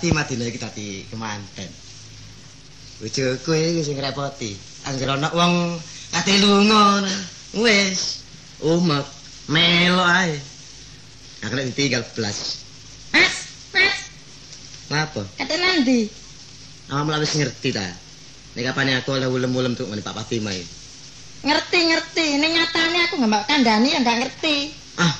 kapane Fatimah dina iki dadi kemanten. Bojoku iki sing repoti. Anggere ana wong kate lunga wis umek melo ae. Aku nek ditinggal blas. Mas, Mas, Ngapa? kate nandi? Awak malah wis ngerti ta. Nek kapane aku oleh ulum-ulum tok ngene Pak Fatimah iki. Ngerti, ngerti. Ning nyatane aku nggak mbak kandhani ya nggak ngerti. Ah,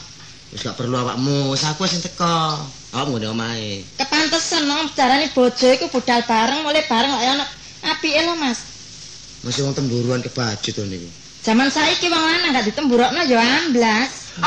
wis gak perlu awakmu, aku sing teko. Awak ngene omahe. Kepantesan no, carane bojo iku budal bareng, mulai bareng kok ya ono apike lho, Mas. Masih wong temburuan kebajut to niku. Zaman saiki wong lanang gak ditemburokno ya amblas.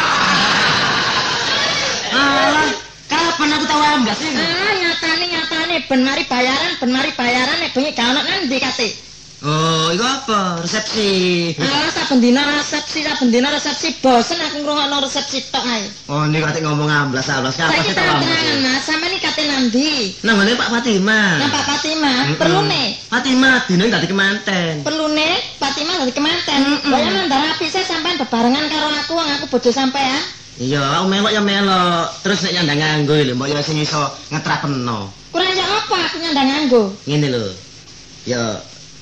Alah, kapan aku tahu amblas sih? Ah, nyatane nyatane ben mari bayaran, ben mari bayaran nek bengi gak ono nandi kate. Oh, iku apa? Resepsi. Ah, saben dina resepsi, saben dina resepsi bosen aku ngrungokno resepsi tok ae. Oh, niku kate ngomong amblas, amblas. Kapan Saiki sih tahu amblas? terang-terangan Mas, sampe iki kate nandi? Nang ngene Pak Fatimah. Nang Pak Fatimah, Mm-mm. perlune. Fatimah dino dadi kemanten. Perlune Fatimah dadi kemanten. Mm-mm. Kaya mandar api saya sampean bebarengan karo aku, wong aku bojo sampean. Iya, aku melok ya melok. Terus nek nyandang nganggo lho, mbok ya sing iso ngetrapeno. Kurang ya apa aku nyandang nganggo? Ngene lho. Ya,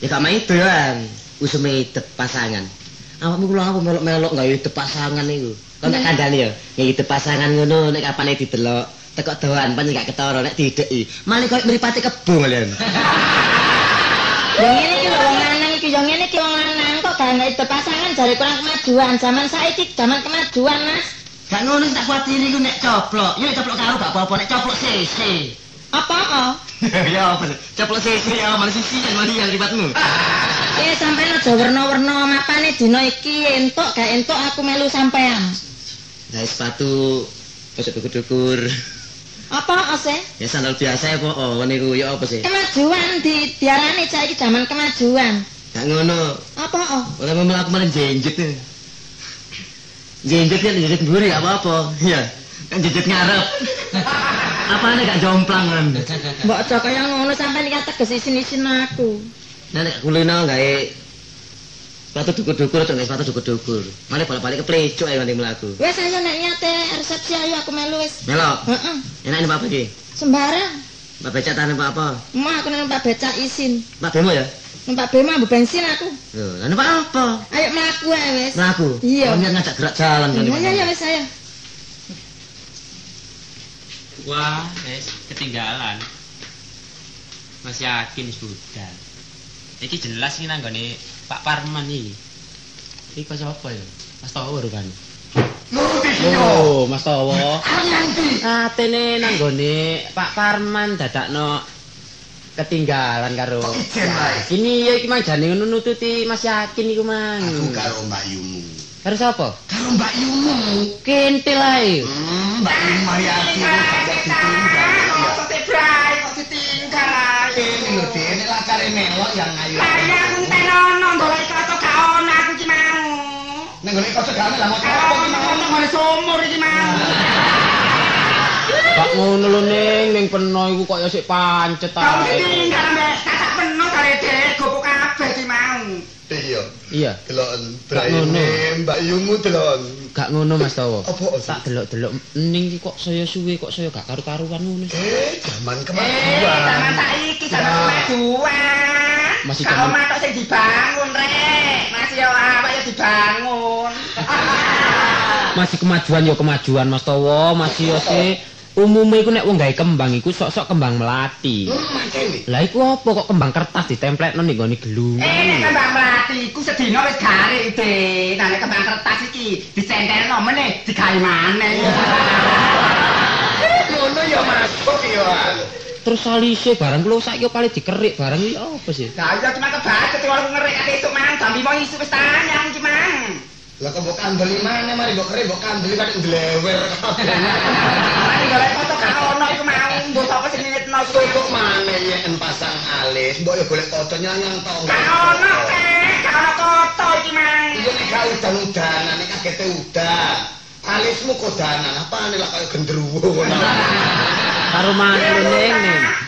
ya gak main doan. Usume hidup pasangan. Awakmu kula apa melok-melok gawe hidup pasangan niku. Kok nek kandhane ya, ya hidup pasangan ngono nek kapane didelok. Tekok doan pancen gak ketara nek dideki. Malih koyo mripate kebo malian. Ya ngene iki lho wong lanang iki, ya ngene iki wong lanang kok gak nggak itu pasangan jare kurang kemajuan. Zaman saiki zaman kemajuan, Mas. Gak ngono tak kuatiri iku nek coplok. Ya nek coplok karo gak apa-apa nek coplok sisi. Apa oh? ya apa sih? Coplok sisi ya malah sisian malah yang ribetmu. Eh sampean aja werna-werna mapane dina iki entuk gak entuk aku melu sampean. Nah, sepatu kosok dukur-dukur. Apa ose? Ya sandal biasa ya kok. Oh, niku ya apa sih? Kemajuan di diarani saiki zaman kemajuan. Gak ngono. Apa oh? Oleh melakukan kemarin jenjet. Jenjet ya jenjet mburi gak apa-apa. Iya. Kan jenjet ngarep. Apane gak jomplang. Mbok aja kaya ngono sampean iki teges isin-isin aku. Nek kulino gawe sepatu dukur-dukur gawe sepatu dukur-dukur. Malah balik-balik ke plecuk ae nanti mlaku. Wes ayo nek nyate resepsi ayo aku melu wis. Melok. Heeh. Enak ini apa iki? Sembarang. Mbak becak tane Pak apa? Mau aku numpak becak isin. Mbak Bemo ya? Numpak bema ambu bensin aku. Loh, lan Pak apa? Ayo mlaku ae wis. Mlaku. Iya. Ngajak gerak jalan kan. Iya iya iya wis ayo. Wah, wis ketinggalan. Mas yakin budal. Iki jelas iki nanggone Pak Parman iki. Iki kok sapa ya? Mas Tawa kan. Oh, Mas. Nganti. Atene nanggone Pak Parman dadakno ketinggalan karo. ijen wae? Ini ya iki mang jane ngono nututi Mas Yakin iku mang. Aku karo Mbak Yumu. Karo sapa? Karo Mbak Yumu. Kintil ae. Hmm, Mbak Yumu Mariati ku gak ditinggal. Kok tebrai kok ditinggal. Ini lho dene lah kare melok yang ayu. Saya kunten ono ndolek kocok gak ono aku ki mau. Ning ngene kok segane lah mau Kok apa ki mau ono ngene sumur iki mau. Kak ngono lho ning ning peno iku kok ya sik pancet Kau ae. ditinggal mbek kakak penuh kare ki Iya. Iya, ngono. braine Mbak Yumu delon. gak ngono Mas Tawa. Apa Tak delok-delok ning iki kok saya suwe kok saya gak karu-karuan ngono. Eh, zaman Eh, kemajuan. zaman saiki zaman kemajuan. Masih zaman- matok sing dibangun rek. Masih yo awak yo dibangun. Masih kemajuan ya kemajuan Mas Tawa, masih ya sik umume iku nek wong gawe kembang iku sok-sok kembang melati. Lah iku apa kok kembang kertas ditempelekno ning gone gelungan. Eh, nek kembang melati iku sedina wis garik, De. Nah, nek kembang kertas iki dicentelno meneh digawe maneh. Ngono ya Mas. Kok ya. Terus salise barang kula saiki kok paling dikerik barang iki apa sih? Lah iya cuma kebacut kalau ngerik esuk mang jam 5 isu wis tanyang iki mang. Lah kok mbok kandeli mana mari mbok kere mbok kandeli kan ndlewer. Mari golek foto gak ono iku mau, mbok sapa sing nitno Kowe kok mana yen pasang alis, mbok ya golek foto nyanyang to. Gak ono teh, gak ono foto iki mang. Iya nek gak udan-udanan nek kagete udan. Alismu kodanan, apa nih lah kayak genderuwo ngono. Karo maneh ning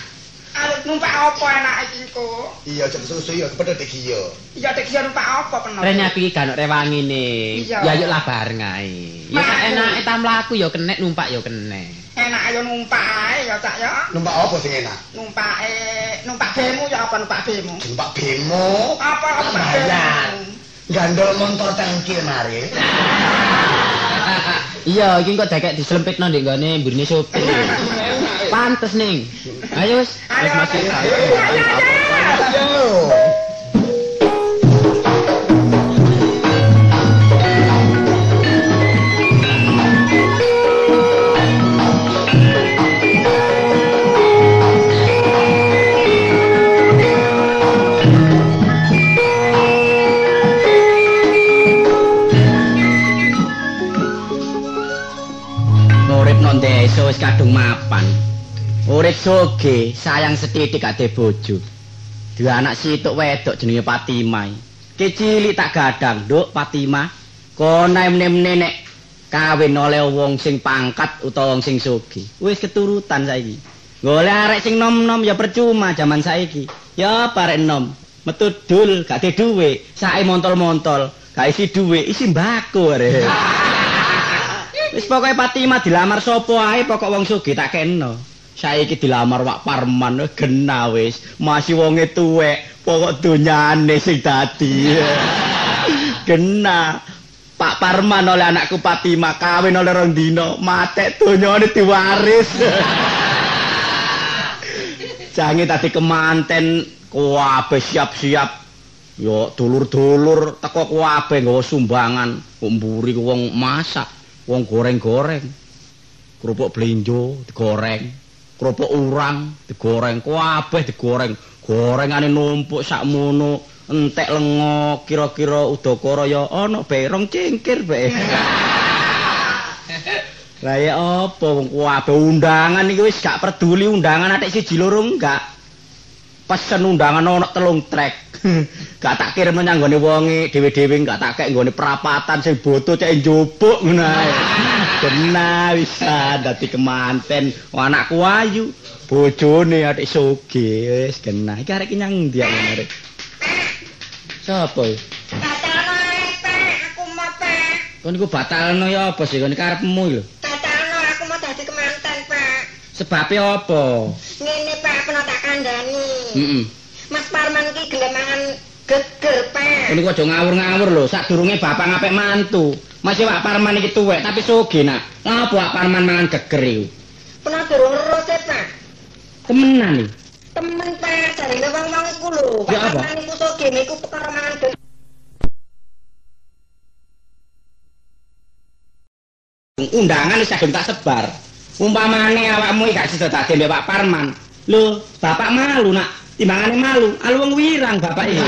numpak apa enak iki engko? Iya jek susu ya kepethuk iki ya. Iya tek iya numpak apa peno? Rene aku iki gak rewangine. Iya. Ya yuk lah bareng ae. Ya sak enake ta mlaku ya kenek numpak ya kenek. Enak ayo numpak ae ya cak ya. Numpak apa sing enak? Numpak eh numpak bemu ya apa numpak bemu? Numpak bemo. Apa numpak bemu? Gandol motor tangki mari. Iya, iki kok dekek diselempitno ndek nggone mburine sopir. Pantes ning. Ayo wis, wis ayo, wis kadung mapan. Urip soge, sayang setitik ade bojo. Dua anak situk wedok jenenge Fatimah. Ki cilik tak gadang, Nduk Fatimah. Kono emne-emne nek kawin oleh wong sing pangkat utawa wong sing soge. Wis keturutan saiki. Golek arek sing nom-nom ya percuma jaman saiki. Ya parek nom. Metu dul gak de duwe, sae montol-montol, gak isi duwe, isi mbako arek. Wis pokoke Fatimah dilamar sapa ae pokok wong sugih tak kena. Saiki dilamar Wak Parman wis gena wis. Masih wonge tuwek, pokok donyane sing dadi. gena. Pak Parman oleh anakku Fatimah kawin oleh rong dina, matek donyane diwaris. Jange tadi kemanten kabeh siap-siap. Yo dulur-dulur teko kabeh nggawa sumbangan, kok mburi ku wong masak. wong goreng-goreng. Kerupuk blenjo digoreng, kerupuk urang digoreng, kabeh digoreng. Gorengane numpuk sakmono, entek lengo, kira-kira udakara ya ana bae rong cengkir bae. Lah ya apa wong kabeh undangan iki wis gak peduli undangan atik siji loro enggak. Pesen undangan ana telung trek. gak tak kirim menyang nggone wonge dhewe-dhewe gak tak kek nggone perapatan sing boto cek njupuk ngono ae. Kena bisa dadi kemanten oh, anakku ayu. Bojone atik sugih wis kena. Iki arek nyang ndi arek. Sopo? Batalno ae, Pak. Aku mau, Pak. Kon iku batalno ya apa sih kon karepmu lho. Batalno aku mau dadi kemanten, Pak. Sebabe apa? Ngene, Pak, peno tak kandhani. Heeh. Mas Parman ki gelem mangan geger, Pak. Kon iku aja ngawur-ngawur lho, sadurunge bapak ngapik mantu. Masih Pak Parman iki tuwek tapi sugih nak. Ngapa Pak Parman mangan geger? Peno durung e, Pak. Temenan iki. Temen, Pak, jarine wong-wong iku lho. Pak? Parman iku sugih niku perkara mangan geger. undangan wis kadung tak sebar. Umpamane awakmu iki gak sida dadi Pak Parman. Lho, bapak malu nak. Timbangane malu, alu wong wirang bapak iki.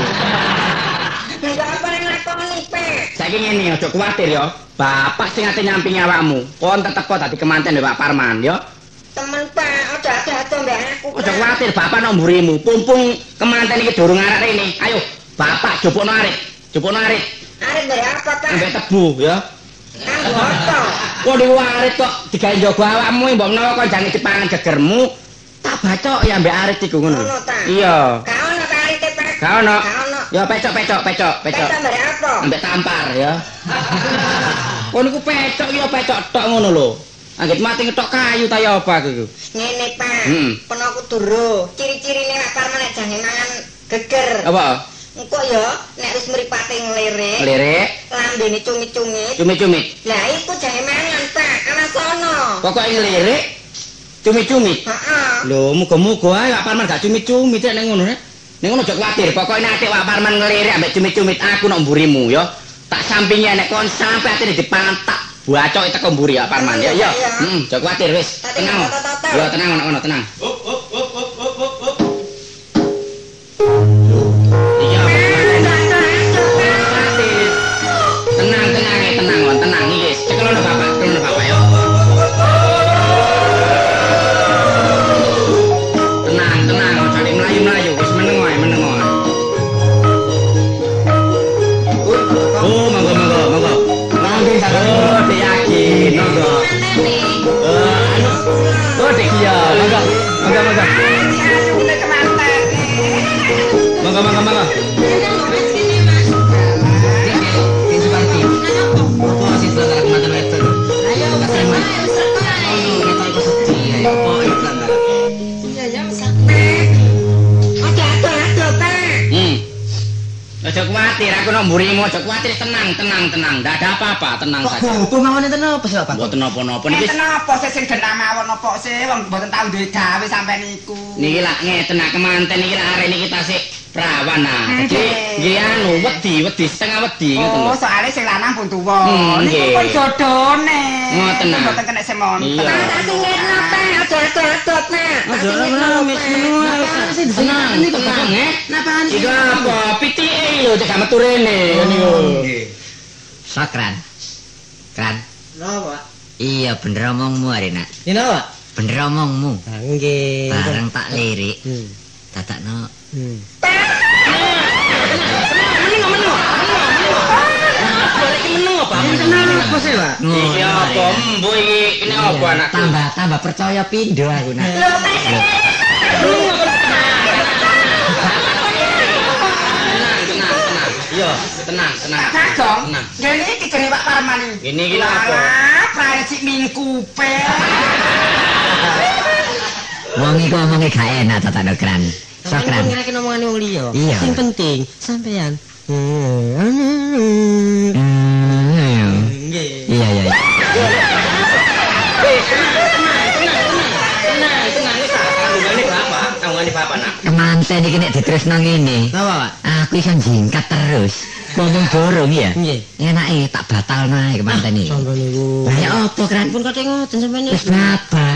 Enggak apa yang lakoni, Pak. Saiki ngene, aja kuwatir ya. Bapak sing ate nyampingi awakmu. Kon tetep kok dadi kemanten mbek Pak Parman ya. Temen, Pak, aja ado mbak aku, Aja kuwatir, bapak nang mburimu. Pumpung kemanten iki durung arek rene. Ayo, bapak jupukno arek. Jupukno arek Arep mbak apa, Pak? ambek tebu apa? Kok diwarit kok digawe njogo awakmu mbok menawa kon jange dipangan gegermu. Tak bacok ya mbek arit iku ngono. Ta? Iya. Gak ono Pak. Gak ono. Gak ono. Ya pecok pecok pecok pecok. Mbak apa? Tampar ya. Kon niku pecok ya pecok tok ngono lho. Anggit mati ngetok kayu ta ya apa iku? Ngene, Pak. Hmm. Peno aku duro. Ciri-cirine Pak Parman nek jange mangan geger. Apa? Engko ya nek wis mripate ngelirik, Lirik, lambene cumi-cumi. cumi-cumi. Lah iku jange mangan, Pak. Awas sono. Pokoke ngelirik cumi-cumi. Heeh. Lho, muga-muga ae Pak Parman gak cumi-cumi ning ngono nek. Ning ngono aja kuwatir, pokoke nek atik Pak Parman ngelirik ambek cumi-cumi aku nok mburimu ya. Tak sampingi nek kon sampe atine dipangan tak bacok teko mburi Pak Parman ya. Ya. Iya. Heeh, aja kuwatir wis. Tenang. Ya, tenang ono tenang. Up up up up up up up. Tenang Kok saja. gopo mawon enten apa sih, Pak? Mboten napa-napa niki. Niki napa sih sing dendam mawon napa sih wong mboten tau duwe gawe sampean niku. Niki lak ngeten nak kemanten iki lak arek niki tasik perawan nah. Jadi Nggih. anu wedi, wedi setengah wedi ngoten Oh, lho. soalnya sing lanang pun tuwa. Hmm, Niku pun jodone. Ngoten, nah. Mboten kena semonten. Iya. Tak singit napa aja adot nak. Aja ora mis Tenang, tenang eh. Napa Iku apa? PTE lho cek metu rene niku. Sakran. Kran. Napa? Iya bener omongmu hari nak. Ini napa? Bener omongmu. Nggih. Bareng tak lirik. Hmm. Dadakno Hmm. Meneng apa? Kenapa sih, Pak? Iki apa? Embo iki kene apa anakku? Tambah tambah percaya pindo aku nak. Tenang, tenang, tenang. Iya, tenang, tenang. Tenang. Ngene iki jenenge Pak Parman iki. Ini iki lho prae sik mingkupe. Wong iku omongnya gak enak dadakno kran. Sakran. Ngene omongane wong liya. Iya. Sing penting sampean. Hmm. Bapak. Kemanten iki nek ditresno ngene. Napa, Pak? Aku iso jingkat terus. Ngomong dorong ya. Nggih. Enake tak batalno ae kemanten iki. Sampeyan niku. Lah ya apa kran? Pun kate ngoten sampeyan Wis niku. berapa?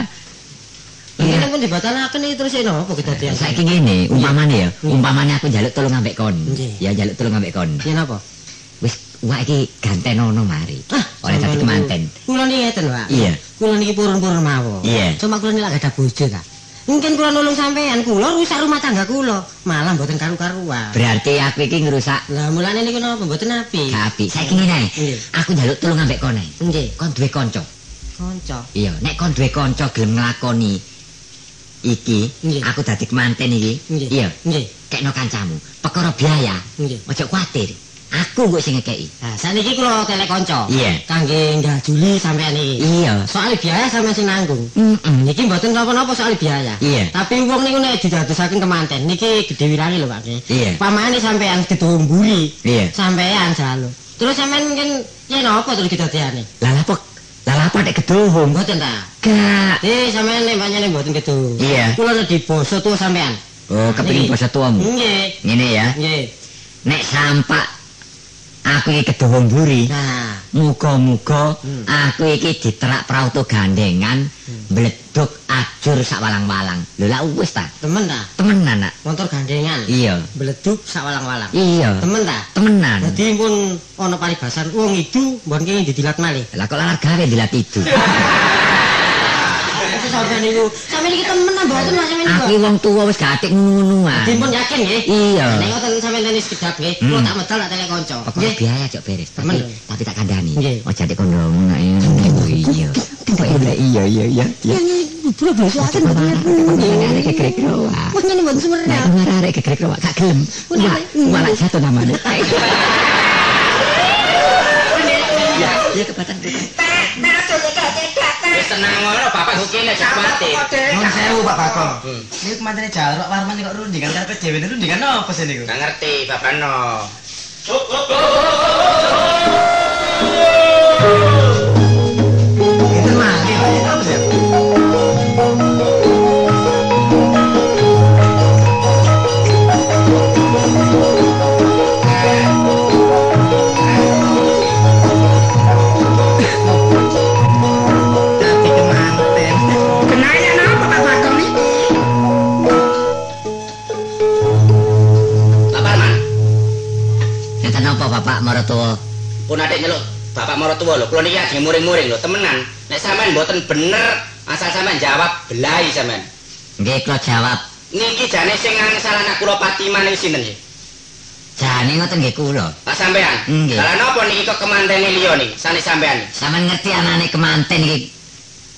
Ini Iya. pun dibatalaken iki terus apa kedadian? Saiki ngene, umpamane ya, Iya. umpamane aku njaluk tolong ambek kon. Ya njaluk tolong ambek kon. Yen apa? Wis wak iki gantenono mari. Ah, Oleh dadi kemanten. Kula niki ngeten, Pak. Iya. Kula niki purun-purun mawon. Iya. Cuma kula niki lak gak ada bojo ta. Mungkin kula nulung sampean, kula rusak rumah tangga kula. Malah mboten karu-karuan. Berarti aku iki ngerusak Lah mulane niku napa mboten apik. api. Saiki ngene. Nggih. Aku njaluk tolong ambek kon ae. Nggih, Kon duwe kanca. kanca. Iya, nek kon duwe kanca gelem nglakoni iki, Nggih. aku dadi kemanten iki. Iya, Nggih. kekno kancamu. Perkara biaya. Nggih. Ojo kuwatir. Aku kok sing ngekeki. Nah, saniki kula kelek kanca. Iya. Kangge njajuli sampean iki. Iya. Soal biaya sampean sing nanggung. Heeh. Niki mboten napa-napa soal biaya. Iya. Tapi wong niku nek didadosaken kemanten niki gedhe wirane lho Pak. Iya. Pamane sampean gedhe mburi. Iya. Sampean jaluk. Terus sampean mungkin yen apa terus kedadeane? Lah lapo lah lapo nek gedohong. Mboten ta? Gak. Eh sampean nek pancene mboten gedhe. Iya. Kula nek di basa tuwa sampean. Oh, kepengin basa tuamu. Nggih. Ngene ya. Nggih. Nek sampak aku iki gedohong mburi. Nah, Muga-muga Hmm. aku iki diterak prauto gandengan bleduk ajur sak walang-walang. Lho lah wis ta. temen ta? Temenan nak. Motor gandengan. Iya. Bleduk sak walang-walang. Iya. Temen ta? Temenan. Dadi pun ana paribasan wong idu mbon kene didilat malih. Lah kok lalar gawe dilat itu. Itu sampean niku, sampean iki temen ta mboten Mas sampean Aku niku. wong tuwa wis gak atik ngono-ngonoan. Dadi pun yakin nggih. Iya. Nek ngoten sampean tenis kedap nggih, Hmm. kula tak medal tak telek kanca. Pokoknya Nggih. biaya cok beres. Tapi Temen. tapi tak kandhani. Nggih. Ojo atik kondo ngono ae. Oh, Iya. Kok iya iya iya iya. iya. Bro bro silakan mboten Arek kegrek roa. Wah ngene mboten semerah. Nek ngarep arek kegrek roa gak gelem. Wah, walak satu namanya. Ya, ya kepatan Wis tenang kene aja kuwatir. Nuwun sewu Pak Bagong. Niku kemantene jaluk Warman kok rundingan karepe dhewe rundingan apa sih niku? Gak ngerti bapak no. Bapak Maratuwa? pun adek nyeluk bapak maratuwa lho. Kula niki lagi muring-muring lho, temenan. Nek sampean mboten bener, asal sampean jawab belai sampean. Nggih kula jawab. Niki jane sing ngangsal anak kula Fatimah niku sinten sih? Jane ngoten nggih kula. Pak sampean. Nggih. Lah napa niki kok kemantene liya niki? Sane sampean. Sampeyan ngerti anane kemanten iki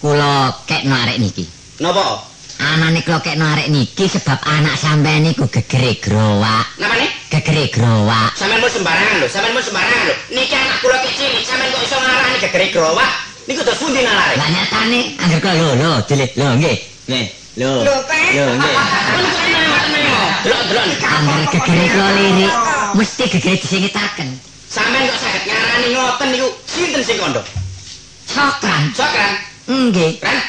kula kekno arek niki. Napa? Anane kula kekno arek niki sebab anak sampeyan niku gegere growak. Napa nih? Gegere growak. Sampeyan mun sembarangan lho, sampeyan mun sembarangan lho. Niki anak kula kecil, sampeyan kok iso ngarani gegere growak? Niku terus pundi nalare? Lah nyatane angger kula lho lho dilih lho nggih. Nggih. Lho. Lho. Lho nggih. Delok nih. Angger gegere kula lirik. Mesti gegere disingitaken. Sampeyan kok saged ngarani ngoten niku sinten sing kandha? Cokran. Sokran. Nggih. Ran.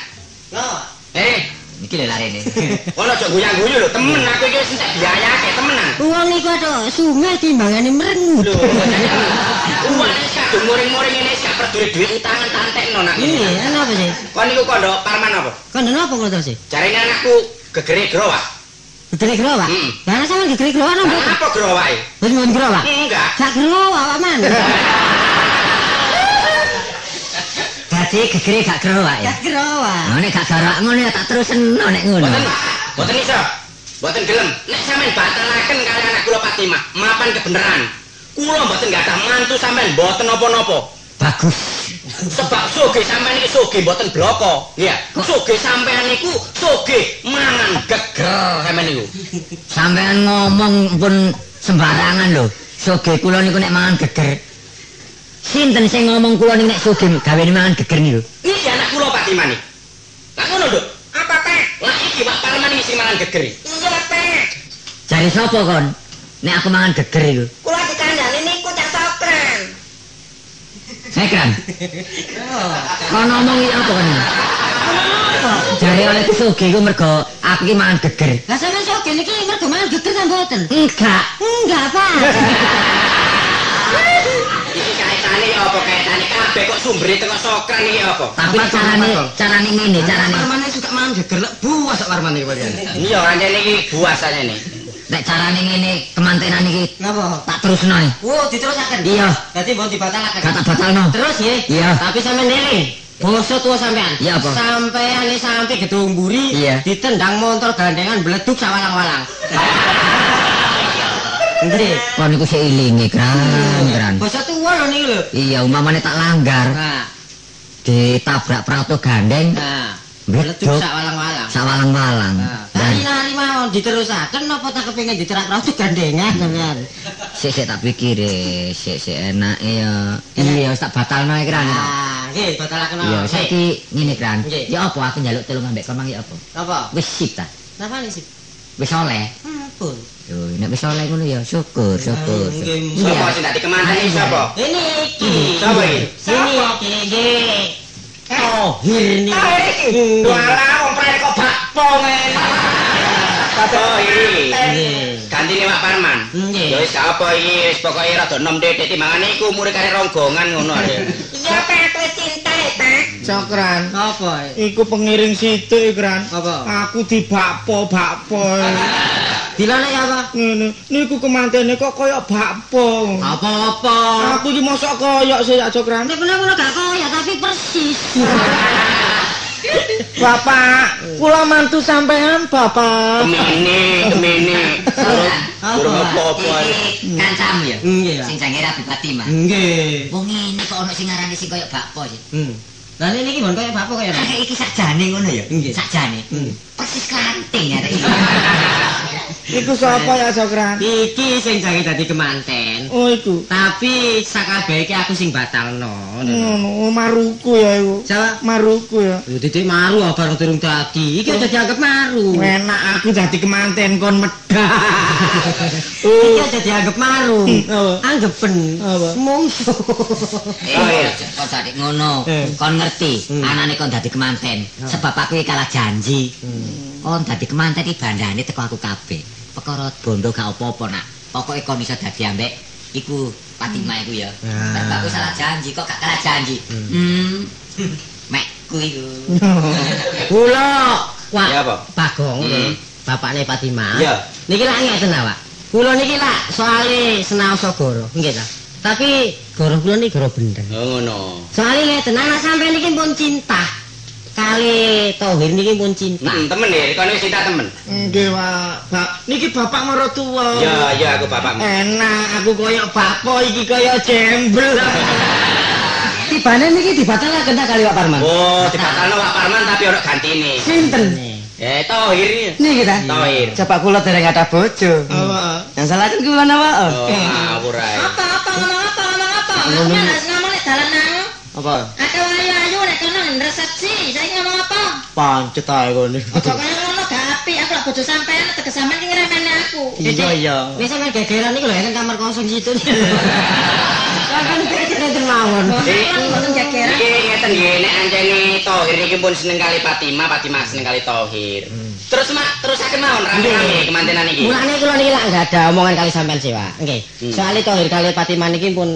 Eh, Iki lho larene. ono aja guyang-guyu lho, temen aku iki wis entek biayake temenan. Wong iku ada sungai timbangane merengut. Lho, uwane kadung muring-muring ngene sak peduli dhuwit utangan tantekno nak ngene. Iya, ana apa sih? Kon niku kandha parman apa? Kandhane apa kok terus sih? Jarene anakku gegere growak. Gegere gerowak. Hmm. Lah ana sampean gegere nang mboten? Apa growake? Wis mun gerowak. Enggak. Gak gerowak Pak Man. Dadi gegere gak gerowak ya. Gak gerowak. Nah, nek gak gerowak ngono tak terusno nek ngono. Boten, boten iso. Boten gelem. Nek sampean batalaken kali anak kula Fatimah, mapan kebenaran. Kula mboten gadah mantu sampean mboten napa-napa. Bagus. Sebab soge sampean iki soge mboten bloko. Iya, soge sampean niku soge mangan geger sampean niku. Sampean ngomong pun sembarangan lho. Soge kula niku nek mangan geger. Sinten sing ngomong kula ning nek soge gawe mangan geger niku? Iki anak kula Fatimah nih. Lah ngono, Nduk. Apa teh? Lah iki Pak Parman iki sing mangan geger. Iya, teh. Jare sapa kon? Nek aku mangan geger iku. Kula dikandani niku cak sokran. Sekran. Kon ngomong iki apa kon? Jare oleh soge iku mergo aku iki mangan geger. Lah sampean sok niki mergo mangan geger ta mboten? Enggak. Enggak, Pak. Iki apa kaitane kabeh kok sumbere teko sokran iki apa? Tapi carane carane ngene, carane. Parmane suka mangan geger lek buas sak parmane iki kalian. Iya, anjene iki buas nih. Nek carane ngene kemantenan iki Napa? tak terusno. e. Wo diterusaken. Iya. Dadi mbon dibatalaken. Gak tak batalno. Terus ya. Iya. Tapi sampean eling. Bosot tuwa sampean. Iya, apa? Sampean iki sampe gedung mburi ditendang motor gandengan bleduk sawalang-walang. Nggih. Kon niku sik ilinge, Gran, Gran. Bosot tuwa lho niku lho. Iya, umpamane tak langgar, Nah, ditabrak prato gandeng, nah. Sawalang-walang. sawalang-walang. Nah, Dan Tadi nari mawon diterusaken napa tak kepengin diterak ratu gandengan sampean. sik sik tak pikir e, sik sik enake ya. Iya, wis tak batalno ae, Gran. Ah, nggih batalaken Iya, saiki ngene. Nggih. Ya apa aku njaluk tolong ambek kon mang ya apa? Apa? Wis sip ta. Napa sih? Wis oleh. Ampun. Yo, nek wis oleh ngono ya syukur, syukur. Ah, nggih. Sapa sing dadi kemanten sapa? Ini iki. Sapa iki? Ini iki. Tohir niki. Walah, wong prek kok bakpo ngene. Oh, iki. Nggih. Gantine Pak Parman. Nggih. Ya wis gak apa iki, wis pokoke rada enom titik timbangane iku murid kare ronggongan ngono ae. Iya, Pak, kowe cinta ya. Cokran. Apa? Iku pengiring situ Kran. Apa? Aku dibakpo bakpo. Dilane ya apa? Ngene, niku kemantene kok kaya bakpo. Apa-apa. Aku iki mosok koyok sih ya Cokran. Nek bener gak kaya tapi persis. Bapak, kula mantu sampean, Bapak. Kemene, kemene. Apa? Durung apa-apa ae. Iki kancamu ya. Nggih. Sing jange Rabi Fatimah. Nggih. Wong ngene kok ono sing ngarani sing koyo bakpo sih. Hmm. Lah niki mon kaya apa kaya iki sakjane ngono ya. Nggih. Sakjane. Hmm. Persis klanting ya iki. Iku sapa ya Cokran? Iki sing jange dadi kemanten. Oh iku. Tapi sakabeh iki aku sing batalno. Ngono, oh, maruku ya iku. Jawa Maruku ya. Lho titik maru apa bareng durung dadi. Iki aja dianggap maru. Enak aku dadi kemanten kon medah. Iki aja dianggap maru. Hmm? Anggepen. Mungsu. Eh, iya. kok sadik ngono. Eh. Kon ngerti, Hmm. anane kon dadi kemanten. Sebab aku kalah janji. Kon dadi kemanten iki bandane teko aku kabeh. Perkara bondo gak apa-apa nak. Pokoke kon iso dadi ambek iku Fatimah iku ya. Ah. Sebab aku salah janji kok gak kalah janji. Hmm. Mek ku iku. Kula Wah, Ya apa? Bagong. Hmm. Bapakne Fatimah. Ya. Niki lak ngeten awak. Kula niki lak soale senaosa goro, nggih ta. Tapi goro kula niki goro bener. Oh ngono. Soale ngeten anak sampean niki pun cinta. Kali Tohir niki pun cinta. Hmm, temen ya, kono wis cinta temen. Nggih, Pak. Pak, niki bapak marotua. Ya, ya aku bapakmu. Enak, aku koyo bakpo iki koyo jembel. Tibane niki dibatalaken ta kali Pak Parman. Oh, dibatalno Pak Parman tapi ora gantine. Sinten? Eh, Tohir. Niki ta. Tohir. Coba kula dereng ada bojo. Apa? Yang salah kan kula napa? Oh, ngawur ae. Apa apa ngomong apa ngomong apa? Aku nek ngomong nek dalan nang. Apa? Ate ayu-ayu nek kono resepsi, saiki ngomong apa? Pancet ae kene. Aja kaya ngono gak apik, aku lak bojo sampean teges sampean ki ngremeni aku. aku. Iya iya. Wis sampean gegeran iku lho enten kamar kosong situ. Sampeyan iki enten mawon. Mboten jageran. Iki ngeten nggih nek anjene Tohir iki pun seneng kali Fatima, Fatima seneng kali Tohir. Terus mak terusaken mawon rame-rame kemantenan iki. Mulane kula niki lak enggak ada omongan kali sampean sih, Pak. Nggih. Hmm. Soale Tohir kali Fatimah niki pun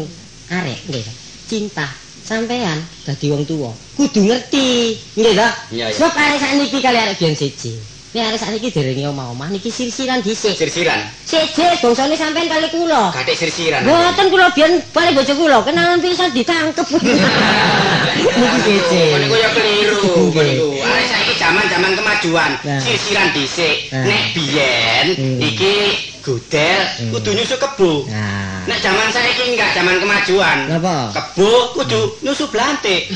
arek nggih. Cinta sampean dadi wong tuwa. Kudu ngerti. Nggih ta? Sebab arek sakniki kali arek biyen siji. Nek arek sakniki derenge omah-omah niki sirsiran dhisik. Sirsiran. Siji bangsane sampean kali kula. Gatik sirsiran. Mboten kula biyen bali bojo kula kenalan pisan ditangkep. Niki siji. Niku ya keliru. Niku. Arek saiki zaman-zaman kemajuan, sirsiran dhisik. Nek biyen Hmm. iki godel kudu nyusu kebo. Nah. Nek zaman saiki enggak zaman kemajuan. Napa? Kebo kudu nyusu blantik.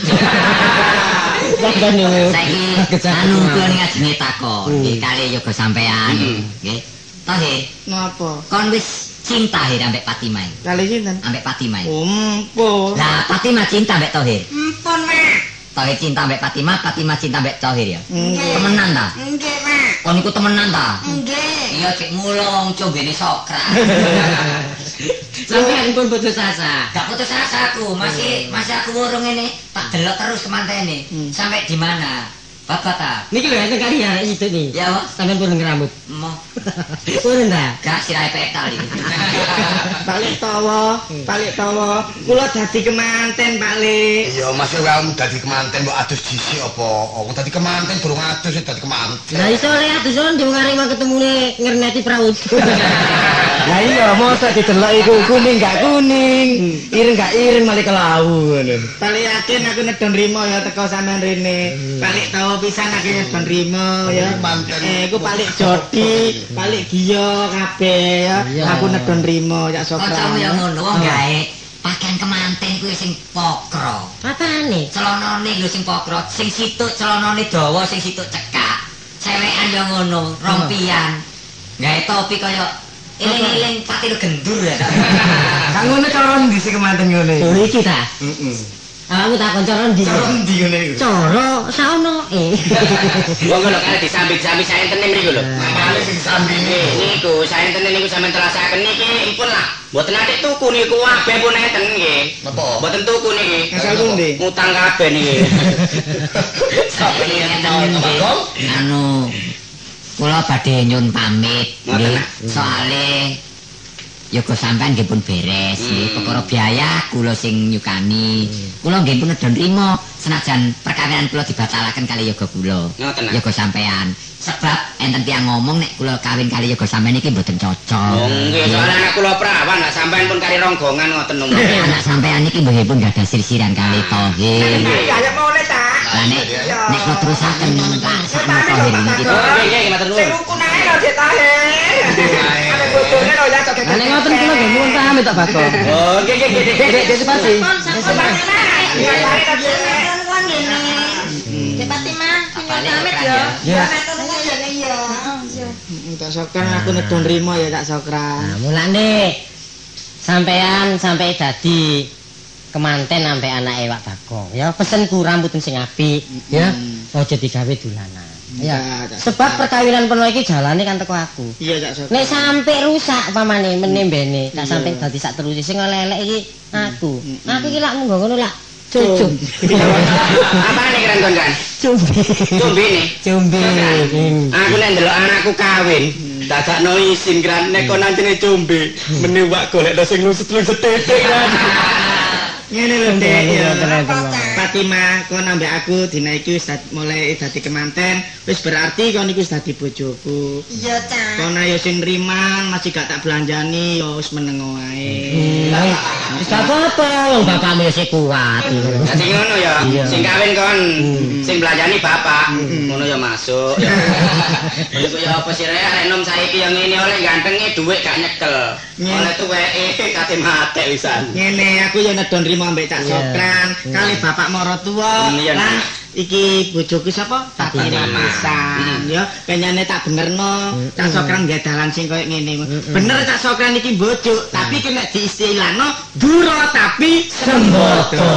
Sampeyan niku. Saiki anu kula ning ajenge takon, nggih kali yoga sampean, Hmm. nggih. Tohir, Napa? kon wis cinta hir ambek Fatimah. Kali sinten? Ambek Fatimah. Umpo. Lah Fatimah cinta ambek Tohir. Ampun, Mak. Tohir cinta ambek Fatimah, Fatimah cinta ambek Tohir ya. Nggih. Temenan ta? Nggih, Mak. Kon iku temenan ta? Nggih. Iya cek mulung combene sokra. Sampeyan pun putus asa. Gak putus asa aku, masih masih aku urung ini tak delok terus kemantene. Sampai di mana? Bapak ta? Niki lho enten kali arek situ nih. Ya, Wak. Sampeyan pun rambut. Mo. Pun ta? Gak sirahe petal iki. Balik tawa, balik tawa. Kula dadi kemanten, Pak Le. Iya, Mas wong dadi kemanten mbok adus dhisik apa? Wong dadi kemanten durung adus dadi kemanten. Lah iso le atus son di ngarep mau ketemune ngerneti praut. Lah iya, mosok didelok iku kuning gak kuning, ireng gak ireng malah kelau ngono. Paling yakin aku nedon rimo ya teko sampean rene. Paling tahu pisan aku nedon rimo ya. Manten. Eh, iku paling jodi, paling giyo kabeh ya. Aku nedon rimo ya sokra. Kancamu yang ngono wong gawe pakaian kemanten kuwi sing pokro. Apane? Celanane lho sing pokro, sing situk celanane dawa, sing situk cekak. Cewekan yo ngono, rompian. Gawe topi kaya eling-eling pati lu gendur ya. Kang ngono cara ndi sih kemanten ngono Oh iki? iki ta. Heeh. Aku takon cara ndi? Cara ndi ngono iku? Cara saono eh. Wong lho kare disambit-sambit saentene mriku lho. Mangane sing sambine. Niku saentene niku sampean terasaken niki impun lah. Mboten ate tuku niku kabeh pun enten nggih. Napa? Mboten tuku niki. Asal pundi? Ngutang kabeh niki. Sampai nggih. Anu kula badhe nyun pamit nggih. Nak. Yoga sampean nggih pun beres nggih. Hmm. Perkara biaya kula sing nyukani. Kula nggih pun nedon rimo senajan perkawinan kula dibatalaken kali yoga kula. Ngoten. Yoga sampean. Sebab enten tiyang ngomong nek kula kawin kali yoga sampean iki mboten cocok. Oh nggih, soalnya anak kula prawan lah sampean pun kari ronggongan ngoten nunggu. Tapi anak sampean iki nggih pun gak ada sirsiran kali tohir. Kayak mau le ta. Lah nek nek kula terusaken tohir niki. Oh nggih nggih matur nuwun. Rukun ae lho ditahe. Ane bojone lho ya joget. Nek ngoten kula nggih muwun pamit tok Bako. Oh nggih nggih nggih. Dek dek sepati. Cek Fatimah, Balik pamit kan yo. ya. Ya. Matur nuwun ya Nek ya. Heeh, Tak sokran aku nedon rimo ya tak sokran. Nah, mulane sampean sampai dadi kemanten sampai anake Wak Bagong. Ya pesenku rambut sing apik, ya. Aja digawe dolanan. Ya. Enggak, tak Sebab perkawinan penuh iki jalane kan teko aku. Iya sokran. Nek sampai rusak pamane menembene, tak sampai dadi sak terus sing oleh-oleh iki aku. Aku iki lak munggo ngono lak. Cucuk. Apa nih keren kon kan? Cumbi. Cumbi nih. Cumbi. Hmm. Aku nek ndelok anakku kawin, dadakno isin kan nek kon anjene cumbi, meni wak golekno sing lusut-lusut titik kan. Ngene lho Dek Fatimah kon ambek aku dina iki wis mulai dadi kemanten, wis berarti kon iku wis dadi bojoku. Iya, Cak. Kon ayo sing riman, masih gak tak belanjani ya wis meneng wae. Hmm. Wis gak apa-apa, wong bapakmu wis kuat. Dadi ngono ya, sing kawin kon, sing belanjani bapak, ngono ya masuk. Ya. Iku ya apa sih rek arek nom saiki yang ngene oleh gantenge dhuwit gak nyekel. Oleh tuweke kate mate wisan. Ngene aku ya nedon rimo ambek Cak. Sokran, kali bapak moro tuwa. Hmm, Lah Nak. iki bojoku sapa? Fatimah. Fatimah pisan. Ya kenyane tak benerno, Cak Sokran nggih dalan sing koyo ngene. Bener Cak Sokran iki bojo, tapi kena diistilahno duro tapi Semboto.